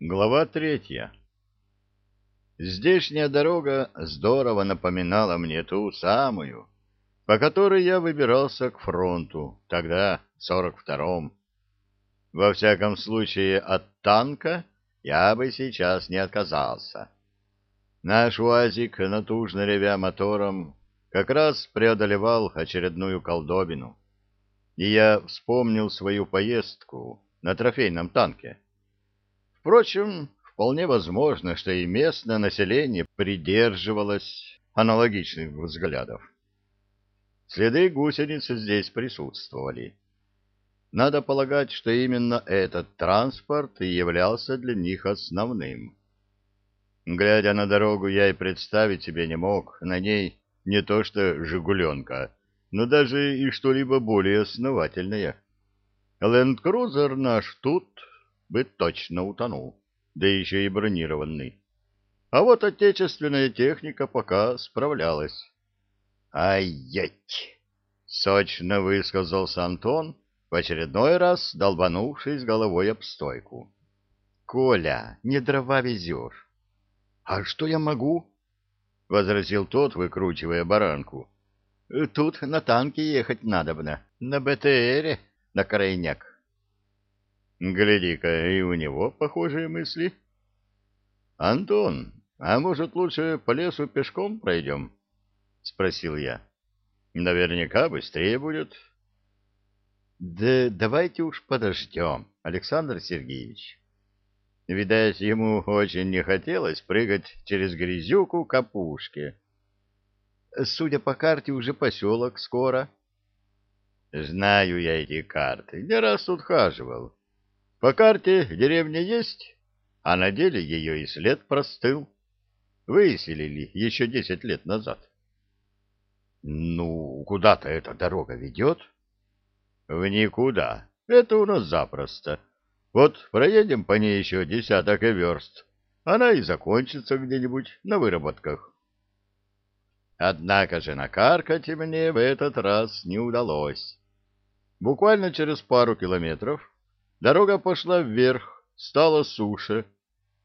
Глава третья. Здешняя дорога здорово напоминала мне ту самую, по которой я выбирался к фронту, тогда, в сорок втором. Во всяком случае, от танка я бы сейчас не отказался. Наш УАЗик, натужно ревя мотором, как раз преодолевал очередную колдобину. И я вспомнил свою поездку на трофейном танке. Впрочем, вполне возможно, что и местное население придерживалось аналогичных взглядов. Следы гусеницы здесь присутствовали. Надо полагать, что именно этот транспорт и являлся для них основным. Глядя на дорогу, я и представить себе не мог на ней не то что «Жигуленка», но даже и что-либо более основательное. Ленд-крузер наш тут бы точно утонул, да еще и бронированный. А вот отечественная техника пока справлялась. «Ай-ять!» — сочно высказался Антон, в очередной раз долбанувшись головой об стойку. «Коля, не дрова везешь». «А что я могу?» — возразил тот, выкручивая баранку. «Тут на танке ехать надобно, на БТРе, на крайняк». Гляди-ка, и у него похожие мысли. — Антон, а может, лучше по лесу пешком пройдем? — спросил я. — Наверняка быстрее будет. — Да давайте уж подождем, Александр Сергеевич. Видать, ему очень не хотелось прыгать через грязюку к опушке. Судя по карте, уже поселок скоро. — Знаю я эти карты, не раз тут хаживал. По карте деревня есть, а на деле ее и след простыл. Выселили еще десять лет назад. Ну, куда-то эта дорога ведет? В никуда. Это у нас запросто. Вот проедем по ней еще десяток верст. Она и закончится где-нибудь на выработках. Однако же накаркать мне в этот раз не удалось. Буквально через пару километров Дорога пошла вверх, стала суше,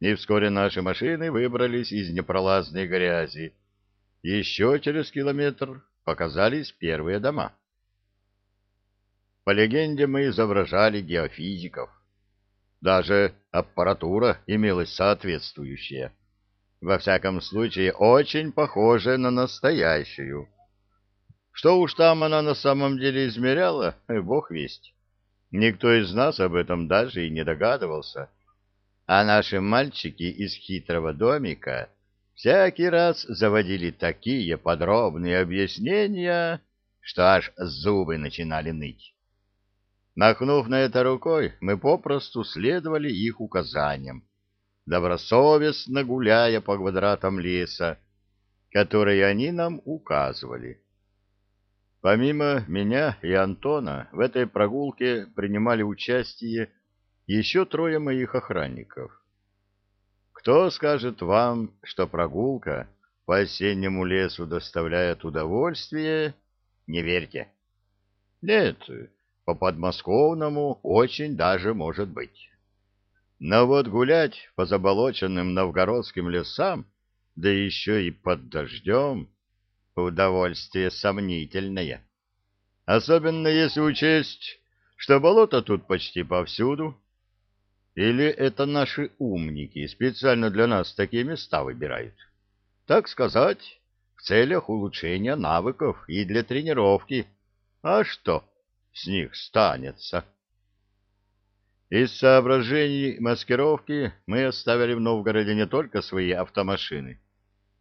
и вскоре наши машины выбрались из непролазной грязи. Еще через километр показались первые дома. По легенде мы изображали геофизиков. Даже аппаратура имелась соответствующая. Во всяком случае, очень похожая на настоящую. Что уж там она на самом деле измеряла, бог весть. Никто из нас об этом даже и не догадывался. А наши мальчики из хитрого домика всякий раз заводили такие подробные объяснения, что аж зубы начинали ныть. Махнув на это рукой, мы попросту следовали их указаниям, добросовестно гуляя по квадратам леса, которые они нам указывали. Помимо меня и Антона в этой прогулке принимали участие еще трое моих охранников. Кто скажет вам, что прогулка по осеннему лесу доставляет удовольствие, не верьте. Нет, по подмосковному очень даже может быть. Но вот гулять по заболоченным новгородским лесам, да еще и под дождем, удовольствие сомнительное. Особенно если учесть, что болото тут почти повсюду. Или это наши умники специально для нас такие места выбирают? Так сказать, в целях улучшения навыков и для тренировки. А что с них станется? Из соображений маскировки мы оставили в Новгороде не только свои автомашины,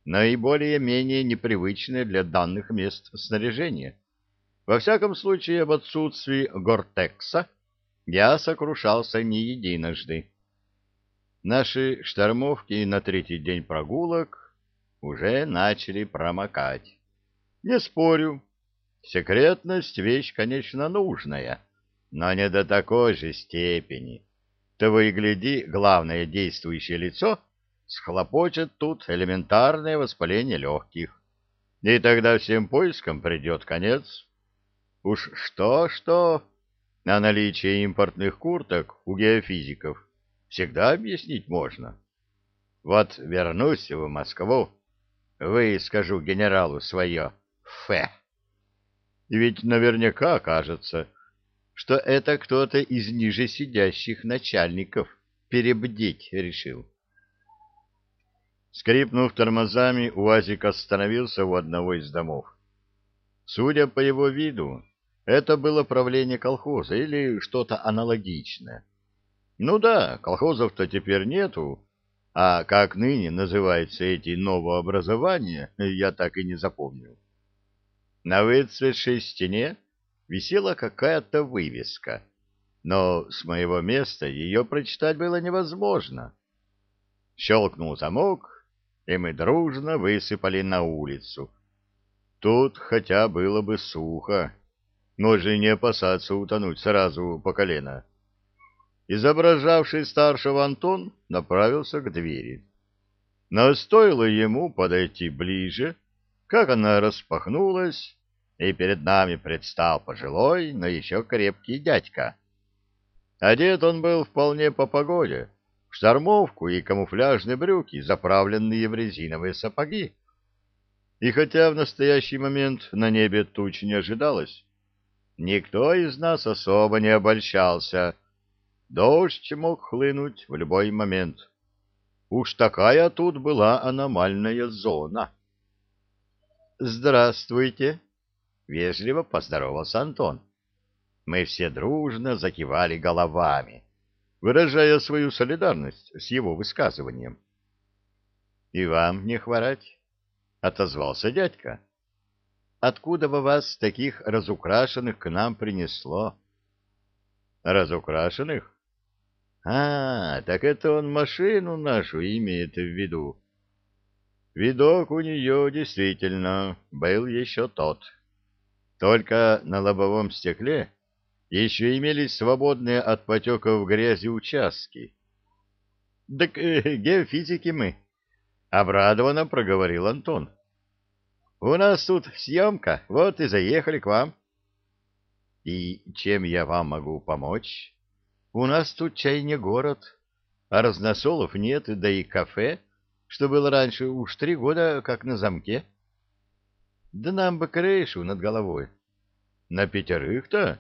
но и более-менее непривычное для данных мест снаряжение. Во всяком случае, в отсутствии гортекса я сокрушался не единожды. Наши штормовки на третий день прогулок уже начали промокать. Не спорю, секретность — вещь, конечно, нужная, но не до такой же степени. Того и гляди, главное действующее лицо — схлопочет тут элементарное воспаление легких. И тогда всем поискам придет конец. Уж что-что, а наличие импортных курток у геофизиков всегда объяснить можно. Вот вернусь в Москву, выскажу генералу свое «фе». Ведь наверняка кажется, что это кто-то из ниже сидящих начальников перебдеть решил. Скрипнув тормозами, УАЗик остановился у одного из домов. Судя по его виду, это было правление колхоза или что-то аналогичное. Ну да, колхозов-то теперь нету, а как ныне называются эти новообразования, я так и не запомнил. На выцветшей стене висела какая-то вывеска, но с моего места ее прочитать было невозможно. Щелкнул замок, и мы дружно высыпали на улицу. Тут хотя было бы сухо, можно не опасаться утонуть сразу по колено. Изображавший старшего Антон направился к двери. Но стоило ему подойти ближе, как она распахнулась, и перед нами предстал пожилой, но еще крепкий дядька. Одет он был вполне по погоде, штормовку и камуфляжные брюки, заправленные в резиновые сапоги. И хотя в настоящий момент на небе туч не ожидалось, никто из нас особо не обольщался. Дождь мог хлынуть в любой момент. Уж такая тут была аномальная зона. «Здравствуйте!» — вежливо поздоровался Антон. Мы все дружно закивали головами, выражая свою солидарность с его высказыванием. «И вам не хворать!» — отозвался дядька. «Откуда бы вас таких разукрашенных к нам принесло?» «Разукрашенных? А, так это он машину нашу имеет в виду. Видок у нее действительно был еще тот. Только на лобовом стекле еще имелись свободные от потеков грязи участки. — Так э, геофизики мы, — обрадованно проговорил Антон. — У нас тут съемка, вот и заехали к вам. — И чем я вам могу помочь? У нас тут чай не город, а разносолов нет, да и кафе — что было раньше уж три года как на замке. Да нам бы крышу над головой. На пятерых-то?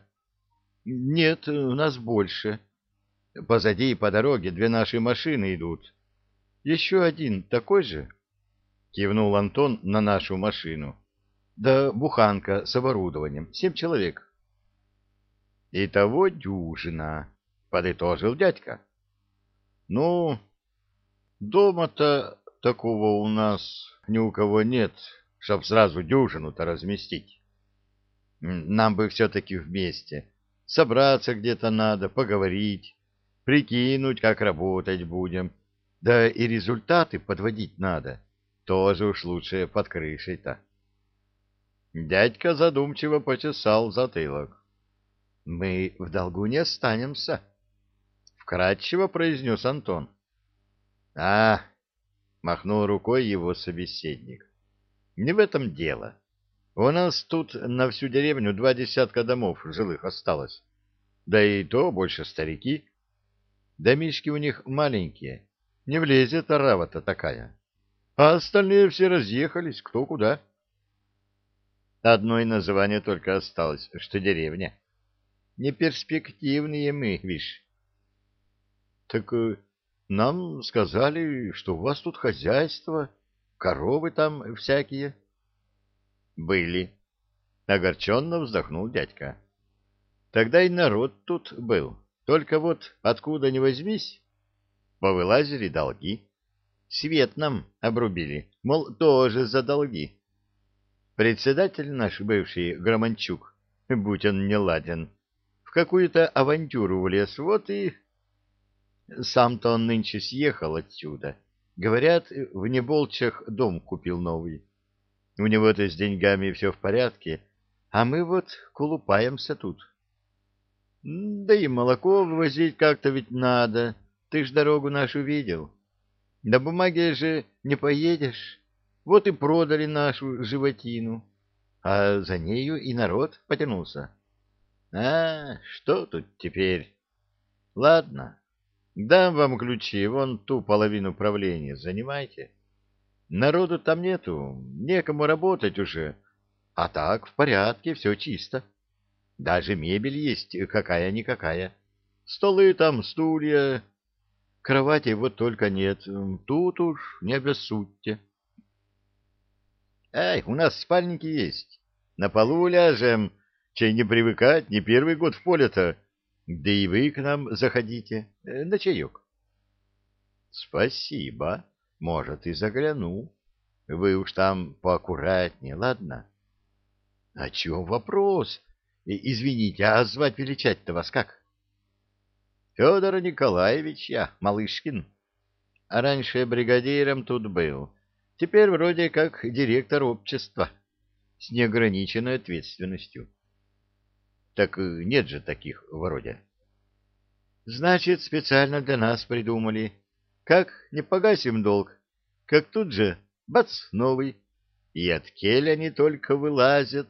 Нет, у нас больше. Позади и по дороге две наши машины идут. Еще один такой же? Кивнул Антон на нашу машину. Да буханка с оборудованием. Семь человек. Итого дюжина, подытожил дядька. Ну, дома-то Такого у нас ни у кого нет, чтоб сразу дюжину-то разместить. Нам бы все-таки вместе. Собраться где-то надо, поговорить, прикинуть, как работать будем. Да и результаты подводить надо. Тоже уж лучше под крышей-то. Дядька задумчиво почесал затылок. — Мы в долгу не останемся, — вкратчиво произнес Антон. — А, махнул рукой его собеседник. Не в этом дело. У нас тут на всю деревню два десятка домов жилых осталось. Да и то больше старики. Домишки у них маленькие. Не влезет арава-то такая. А остальные все разъехались, кто куда. Одно название только осталось, что деревня. Неперспективные мы, вишь. Так э, нам сказали, что у вас тут хозяйство, коровы там всякие. Были. Огорченно вздохнул дядька. Тогда и народ тут был. Только вот откуда ни возьмись, повылазили долги. Свет нам обрубили, мол, тоже за долги. Председатель наш бывший Громанчук, будь он не ладен, в какую-то авантюру влез, вот и сам-то он нынче съехал отсюда. Говорят, в Неболчах дом купил новый. У него-то с деньгами все в порядке, а мы вот кулупаемся тут. Да и молоко вывозить как-то ведь надо. Ты ж дорогу нашу видел. На бумаге же не поедешь. Вот и продали нашу животину. А за нею и народ потянулся. А, что тут теперь? Ладно, Дам вам ключи, вон ту половину управления занимайте. Народу там нету, некому работать уже. А так, в порядке, все чисто. Даже мебель есть какая-никакая. Столы там, стулья. Кровати вот только нет. Тут уж не обессудьте. Эй, у нас спальники есть. На полу ляжем. Чей не привыкать, не первый год в поле-то. Да и вы к нам заходите. Э, на чаек. Спасибо. Может, и загляну. Вы уж там поаккуратнее, ладно? О чем вопрос? Извините, а звать величать-то вас как? Федор Николаевич я, Малышкин. А раньше бригадиром тут был. Теперь вроде как директор общества с неограниченной ответственностью. Так нет же таких вроде. Значит, специально для нас придумали. Как не погасим долг, как тут же, бац, новый. И от келя не только вылазят,